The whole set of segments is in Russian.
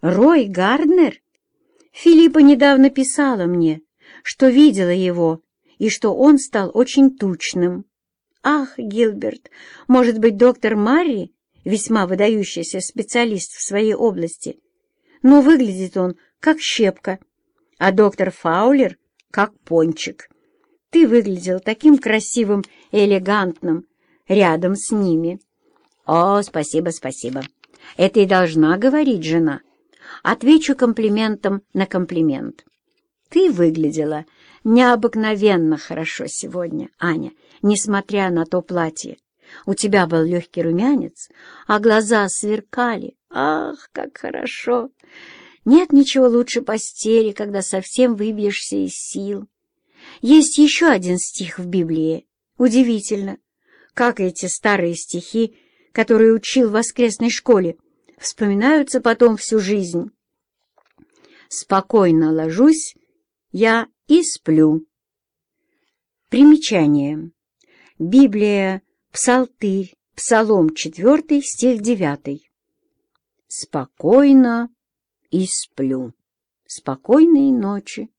Рой Гарднер? Филиппа недавно писала мне, что видела его и что он стал очень тучным. Ах, Гилберт, может быть, доктор Марри, весьма выдающийся специалист в своей области, но выглядит он как щепка, а доктор Фаулер — как пончик. Ты выглядел таким красивым и элегантным рядом с ними. О, спасибо, спасибо. Это и должна говорить жена. Отвечу комплиментом на комплимент. Ты выглядела необыкновенно хорошо сегодня, Аня, несмотря на то платье. У тебя был легкий румянец, а глаза сверкали. Ах, как хорошо! Нет ничего лучше постели, когда совсем выбьешься из сил. Есть еще один стих в Библии. Удивительно, как эти старые стихи, которые учил в воскресной школе, вспоминаются потом всю жизнь. Спокойно ложусь я и сплю. Примечание. Библия, Псалтырь, Псалом 4, стих 9. Спокойно и сплю. Спокойной ночи.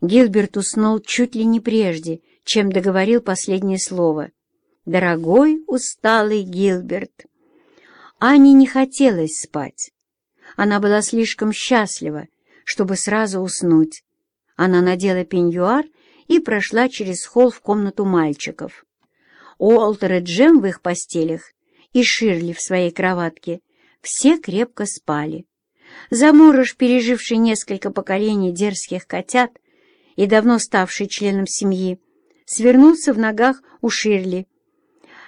Гилберт уснул чуть ли не прежде, чем договорил последнее слово. «Дорогой усталый Гилберт!» Ане не хотелось спать. Она была слишком счастлива, чтобы сразу уснуть. Она надела пеньюар и прошла через холл в комнату мальчиков. Уолтер и Джем в их постелях и Ширли в своей кроватке все крепко спали. Заморож, переживший несколько поколений дерзких котят и давно ставший членом семьи, свернулся в ногах у Ширли.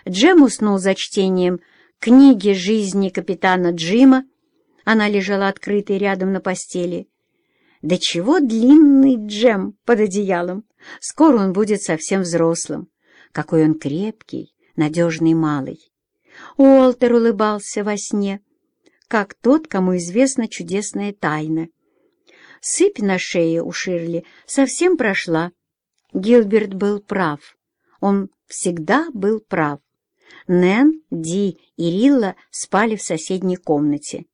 Джем уснул за чтением книги жизни капитана Джима. Она лежала открытой рядом на постели. Да чего длинный Джем под одеялом! Скоро он будет совсем взрослым. Какой он крепкий, надежный малый. Уолтер улыбался во сне, как тот, кому известна чудесная тайна. Сыпь на шее у Ширли совсем прошла. Гилберт был прав. Он всегда был прав. Нэн, Ди и Рилла спали в соседней комнате.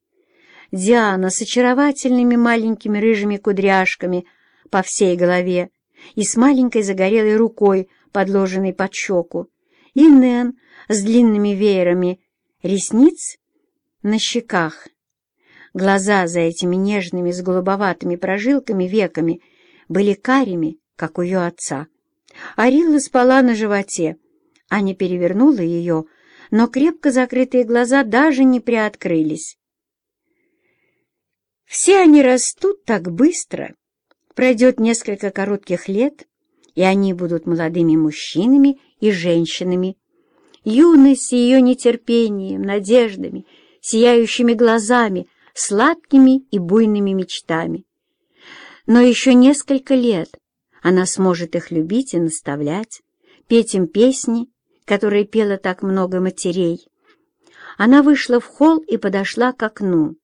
Диана с очаровательными маленькими рыжими кудряшками по всей голове и с маленькой загорелой рукой, подложенной под щеку, и Нэн с длинными веерами ресниц на щеках. Глаза за этими нежными с голубоватыми прожилками веками были карими, как у ее отца. Арилла спала на животе, Аня перевернула ее, но крепко закрытые глаза даже не приоткрылись. Все они растут так быстро. Пройдет несколько коротких лет, и они будут молодыми мужчинами и женщинами. Юность с ее нетерпением, надеждами, сияющими глазами, сладкими и буйными мечтами. Но еще несколько лет она сможет их любить и наставлять, петь им песни которой пела так много матерей. Она вышла в холл и подошла к окну.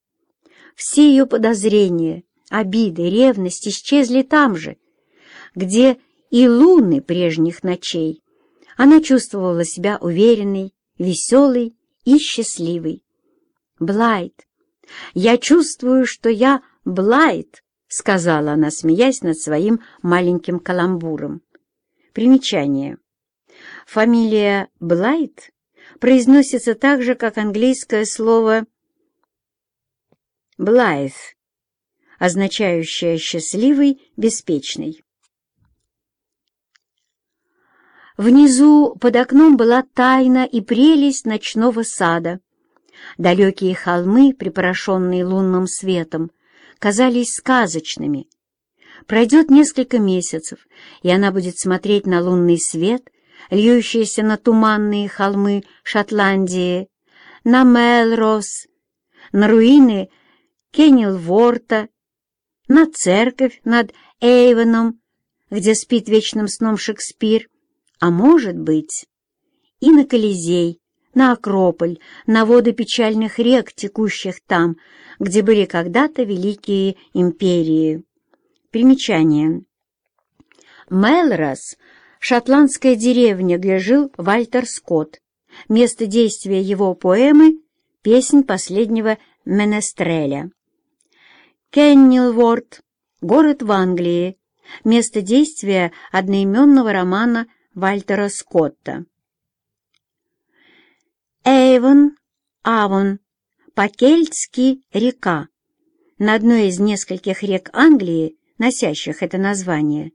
Все ее подозрения, обиды, ревность исчезли там же, где и луны прежних ночей. Она чувствовала себя уверенной, веселой и счастливой. «Блайт! Я чувствую, что я Блайт!» — сказала она, смеясь над своим маленьким каламбуром. Примечание. Фамилия Блайт произносится так же, как английское слово «блайт», означающее «счастливый», «беспечный». Внизу под окном была тайна и прелесть ночного сада. Далекие холмы, припорошенные лунным светом, казались сказочными. Пройдет несколько месяцев, и она будет смотреть на лунный свет льющиеся на туманные холмы Шотландии, на Мелрос, на руины Кеннелворта, на церковь над Эйвеном, где спит вечным сном Шекспир, а может быть и на Колизей, на Акрополь, на воды печальных рек, текущих там, где были когда-то великие империи. Примечание. Мелрос шотландская деревня, где жил Вальтер Скотт. Место действия его поэмы — песнь последнего Менестреля. Кеннилворд, город в Англии, место действия одноименного романа Вальтера Скотта. Эйвон, Авон, по-кельтски река. На одной из нескольких рек Англии, носящих это название,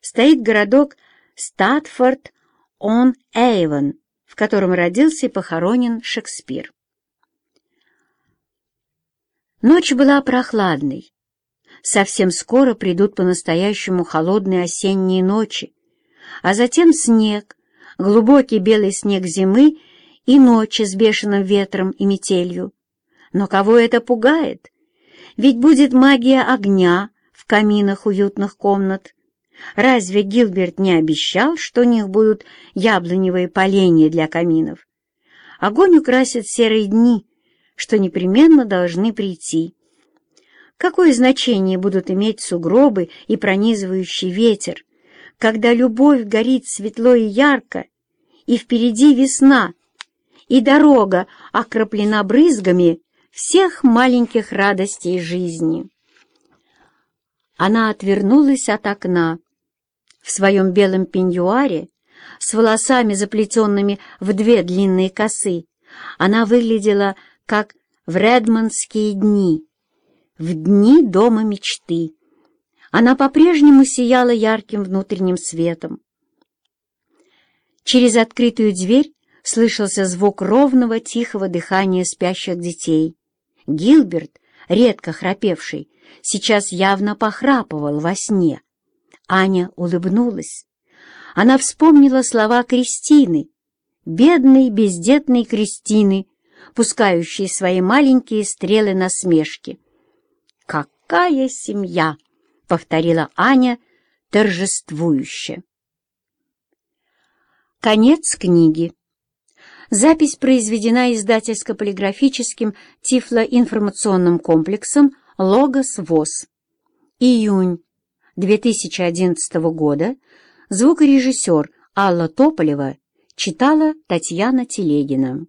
стоит городок Статфорд-он-Эйвон, в котором родился и похоронен Шекспир. Ночь была прохладной. Совсем скоро придут по-настоящему холодные осенние ночи, а затем снег, глубокий белый снег зимы и ночи с бешеным ветром и метелью. Но кого это пугает? Ведь будет магия огня в каминах уютных комнат. Разве Гилберт не обещал, что у них будут яблоневые поленья для каминов? Огонь украсит серые дни, что непременно должны прийти. Какое значение будут иметь сугробы и пронизывающий ветер, когда любовь горит светло и ярко, и впереди весна, и дорога окроплена брызгами всех маленьких радостей жизни. Она отвернулась от окна. В своем белом пеньюаре, с волосами, заплетенными в две длинные косы, она выглядела как в редмондские дни, в дни дома мечты. Она по-прежнему сияла ярким внутренним светом. Через открытую дверь слышался звук ровного тихого дыхания спящих детей. Гилберт, редко храпевший, сейчас явно похрапывал во сне. Аня улыбнулась. Она вспомнила слова Кристины, бедной бездетной Кристины, пускающей свои маленькие стрелы насмешки. «Какая семья!» — повторила Аня торжествующе. Конец книги. Запись произведена издательско-полиграфическим тифлоинформационным комплексом «Логос ВОЗ». Июнь 2011 года. Звукорежиссер Алла Тополева читала Татьяна Телегина.